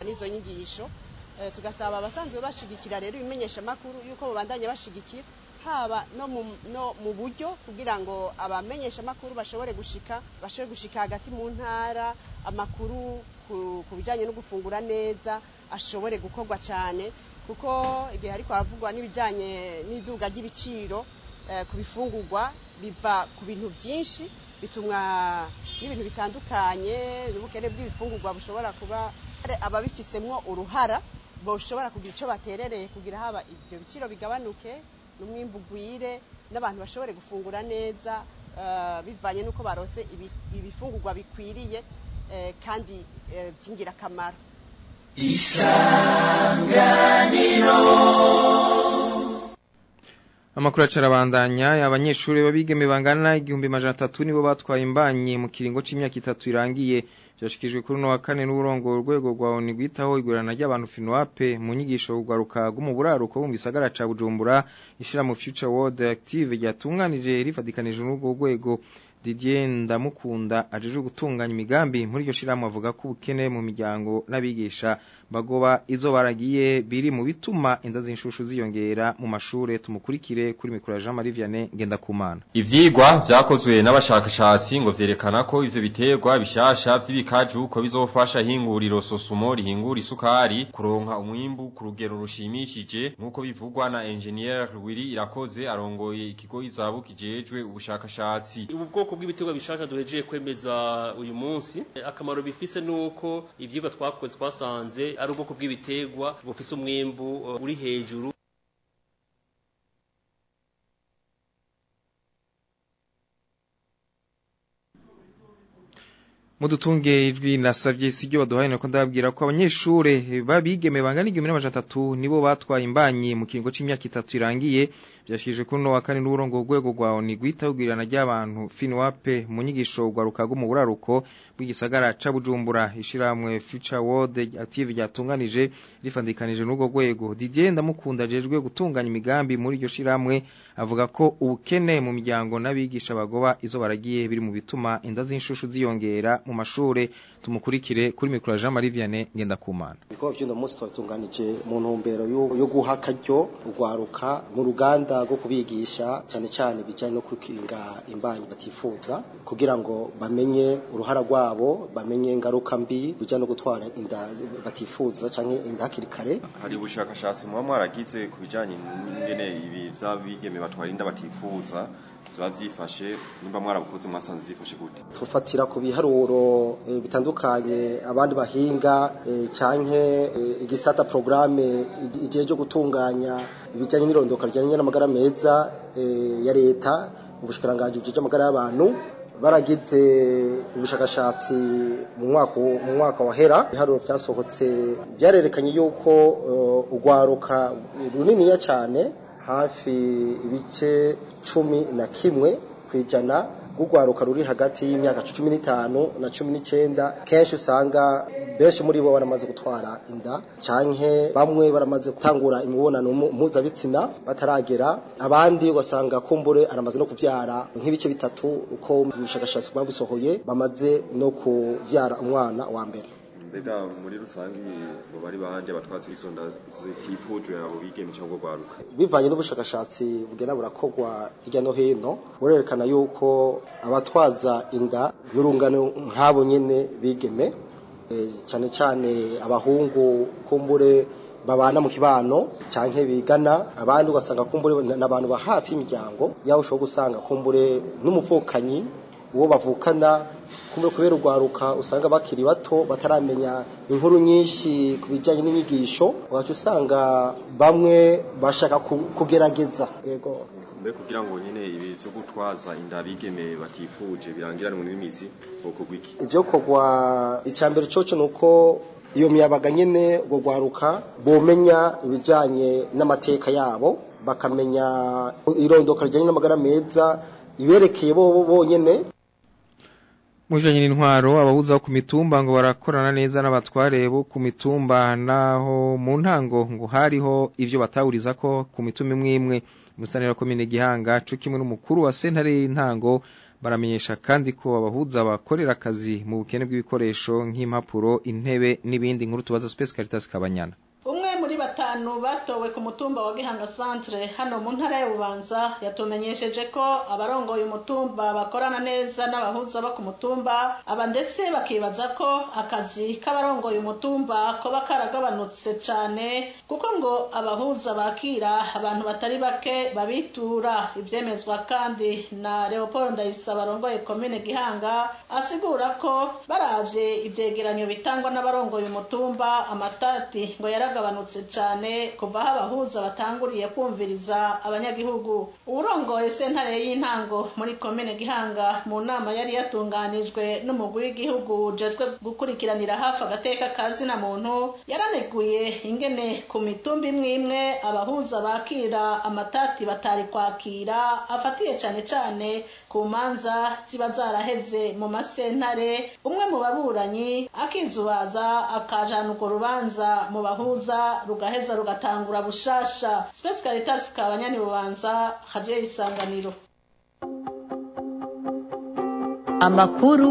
n'izo nyigisho eh, tugasaba abasanzwe bashigikira rero ibimenyeshamakuru yuko babandanya bashigikira haba no mu buryo kugira ngo abamenyeshamakuru bashobore gushika bashobore gushika hagati mu ntara amakuru ku bijyanye no gufungura neza ashobore gukorwa cyane kuko igihe ariko havugwa n'ibijyanye n'iduga ry'ibiciro eh, ku bifungurwa biva ku bintu byinshi bitumwa n'ibintu bitandukanye n'ubukene bw'ibifungurwa bushobora kuba ababifisemwo uruhara boshobora kugira icyo baterereye kugira haba ibyo biciro bigabanuke n'umwimbu ugwire n'abantu bashobore gufungura neza eh, bivanye n'uko barose ibifungurwa bikwiriye eh, kandi by'ingirakamaro eh, Amakuru amakuru acarabandanya abanyeshuri b'abigeme bangana igihumbi majana atatu nibo batwaye imbanyi mu kiringo cy’imyaka itatu irangiye byashyikijwe kuri uno wa kane n'uburongo urwego rwa oni rwitaho igurana ry'abantu finowape mu nyigisho ugaruka mu buraruko mu gisagara ca bujumbura ishyira mu future world active ryatunganije rifatikanije n'urwo rwego Didier Ndamukunda ajeje gutunganya imigambi muri iryo shirahamwe avuga ko ubukene mu miryango n'abigisha bagoba izo baragiye biri mu bituma indazi z'inshushu ziyongera mu mashuri tumukurikire kuri mikoro Jean Marie Vianney kumana ivyigwa byakozwe n'abashakashatsi ngo vyerekana ko ivyo biterwa bishasha vy'ibikaju ko bizofasha hinguriro sosumo rihingura isukari kuronka umwimbu ku rugero rushimishije nkuko bivugwa na engineer Willy irakoze arongoye ikigo izabu kijejwe ubushakashatsi ubu bwoko bw'ibiterwa bishasha duhejeje kwemeza uyu munsi akamaro bifise nuko ivyigwa twakoze twasanze ari ubwoko bw'ibitegwa bufise umwimbu uh, uri hejuru mudutunge ijwi nasabye sibyo baduhaye nuko ndababwira ko abanyeshuri babigeme bangana igihumbi n'amajana atatu nibo batwaye imbanyi mu kiringo c'imyaka itatu irangiye byashyikirijwe kuri uno wa kane n'uburongo urwego rwa oni rwitawugirana ry'abantu finwape mu nyigisho rwaruka rwo mu buraruko bw'igisagara ca bujumbura ishiramwe future world active ryatunganije rifandikanije n'urwo rwego Didier Ndamukunda ajejwe gutunganya imigambi muri iryo shiramwe avuga ko ubukene mu miryango n'abigisha bagoba izo baragiye biri mu bituma inda z'inshushu ziyongera mu mashure tumukurikire kuri mikoro Jean Marie Vianney Ngendakumana ibikorwa by'uno munsi twabitunganije mu ntumbero yo guha akaryo urwaruka mu ruganda umuhanda wo kubigisha cyane cyane bijyanye no kukinga imbanyi batifuza kugira ngo bamenye uruhara rwabo bamenye ingaruka mbi bijya no gutwara inda batifuza cyangwa inda hakiri kare hari ubushakashatsi muba mwaragize ku bijyanye n'ingene ibi by'abigeme batwara inda batifuza ziba byifashe nimba mwarabukoze mwasanze zifashe gute tufatira ku biharuro eh, bitandukanye abandi bahinga eh, canke eh, igisata programme cyo gutunganya ibijanye n'irondoka ryanye n'amagara meza ya leta ubushikiranganje bujije amagara y'abantu baragize ubushakashatsi mu mwaka mu mwaka wahera iharuro vyasohotse byarerekanye yuko ugwaruka runiniya cyane hafi ibice cumi na kimwe ku ijana rw'urwaruka ruri hagati y'imyaka cumi n'itanu na cumi n'icyenda kenshi usanga benshi muri bo baramaze gutwara inda cyane bamwe baramaze gutangura imibonano mpuzabitsina bataragera abandi ugasanga kumbure aramaze no kubyara nk'ibice bitatu uko ubushakashatsi bwa bwabisohoye bamaze no kubyara umwana wa mbere mbega muri rusange ngo bari banje abatwatsi b'isonda zitifuje abo bigemye cyangwa gwaruka bivanye n'ubushakashatsi bugenda burakogwa hirya no hino burerekana yuko abatwaza inda y'urungano nk'abo nyine bigeme eh, cyane cyane abahungu kumbure babana mu kibano canke bigana abandi ugasanga kumbure n'abantu ba hafi imiryango yaho usho gusanga kumbure n'umuvukanyi uwo bavukana kubera urwaruka usanga bakiri bato bataramenya inkuru nyinshi ku bijyanye n'inyigisho wacu usanga bamwe bashaka kugerageza yego mbe kugira ngo nyine ibi byo gutwaza inda bigeme batifuje birangiranwe n'imizi kogwa iki ibyo kogwa icambere coco nuko iyo miyabaga nyine ubwo rwaruka bumenya ibijyanye n'amateka yabo bakamenya irondoka rijyanye n'amagara meza iberekeye bo bonyine mujanye n'intwaro ababuza ku mitumba ngo barakorana neza n'abatware bo ku mitumba naho mu ntango ngo hariho ivyo batahuriza ko ku mituma imwe imwe umusanira komine gihanga co kimwe n'umukuru wa sentare y'intango baramenyesha kandi ko abahuza bakorera akazi mu bukene bw'ibikoresho nk'impapuro intebe n'ibindi nkuru tubaza Space Caritas Kabanyana batanu batowe ku mutumba wa Gihanga Centre hano mu ntara y’ububanza yatumenyesheje ko abarongoye umutumba bakorana neza n'abahuza bo ku mutumba aba ndetse bakibaza ko akazi k'abarongoye umutumba koba karagabanutse cyane kuko ngo abahuza bakira abantu batari bake babitura ibyemezwa kandi na Leopold Ndayisaba arongoye komine Gihanga asigura ko baravye ivyegeranyo bitangwa n'abarongoye umutumba amatati ngo yaragabanutse cyane kuva aho abahuza batanguriye kumviriza abanyagihugu uwurongoye sentare y'intango muri komine gihanga mu nama yari yatunganijwe n'umugwi w'igihugu ujejwe gukurikiranira hafi agateka ka zina muntu yaraniguye ingene ku mitumba imwe imwe abahuza bakira amatati batari kwakira afatiye cyane cyane ku manza ziba zaraheze mu masentare umwe mu baburanyi akizubaza akajana urwo rubanza mu bahuza rugaheza rugatangura bushasha Space Caritas kabanyani bubanza hadiyo isanganiro amakuru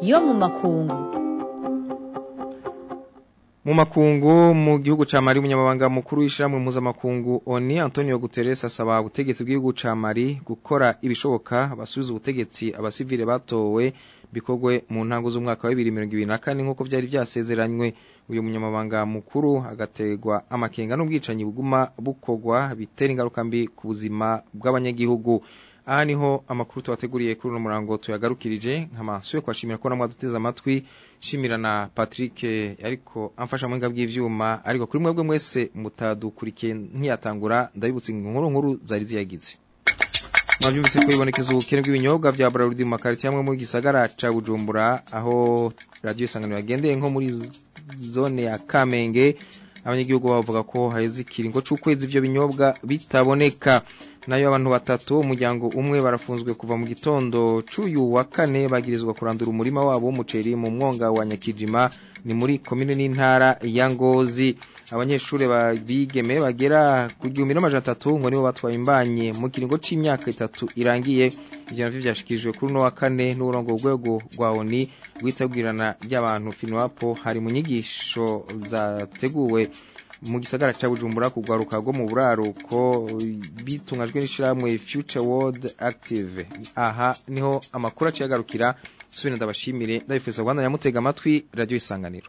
yo mu makungu mu makungu mu gihugu cya mari umunyamabanga mukuru w'ishyirahamwe mpuzamakungu oni antonio guterres asaba ubutegetsi bw'igihugu cya mari gukora ibishoboka basubiza ubutegetsi abasivire batowe bikorwe mu ntango z'umwaka wa bibiri mirongo ibiri na kane nk'uko byari byasezeranywe uyu munyamabanga mukuru agategwa amakenga n'ubwicanyi buguma bukogwa bitera ingaruka mbi ku buzima bw'abanyagihugu aha niho amakuru tubateguriye kuri uno murango tuyagarukirije nk'amasuye kwashimira ko namwe duteze amatwi shimira na Patrick ariko amfasha mu bw'ivyuma ariko kuri mwebwe mwese mutadukurikiye ntiyatangura ndabibutse inkuru nkuru zari ziyagize mwabyumvise ko bibonekeza ubukene bw'ibinyobwa bya Braludi mu makariti amwe mu gisagara ca Bujumbura aho radio isanganiro yagendeye nko muri zone ya kamenge abanyagihugu bavuga ko haheze ikiringo cy'ukwezi ibyo binyobwa bitaboneka nayo abantu batatu umuryango umwe barafunzwe kuva mu gitondo cy'uyu wa kane bagirizwa kurandura umurima wabo w'umuceri mu mwonga wa nyakijima ni muri komine n'intara ya ngozi abanyeshuri bigeme bagera ku gihumbi n'amajana atatu ngo nibo batwaye imbanye mu kiringo cy'imyaka itatu irangiye ijana ry'ibyashyikirijwe kuri uno wa kane n'uburongo rwego rwa oni rw'itagwirana ry'abantu finiwapo hari munyigisho zateguwe mu gisagara cya bujumbura kugwaruka rwo mu buraruko bitungajwe n'ishyirahamwe future world active aha niho amakuru aciye subira ndabashimire ndabifuza rwanda nyamutega amatwi radiyo isanganiro